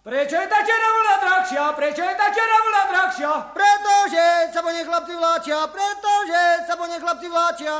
Prečo je tá červená drahšia? Prečo je tá červená drahšia? Pretože sa po nej chlapci vláčia, pretože sa po nej chlapci vláčia.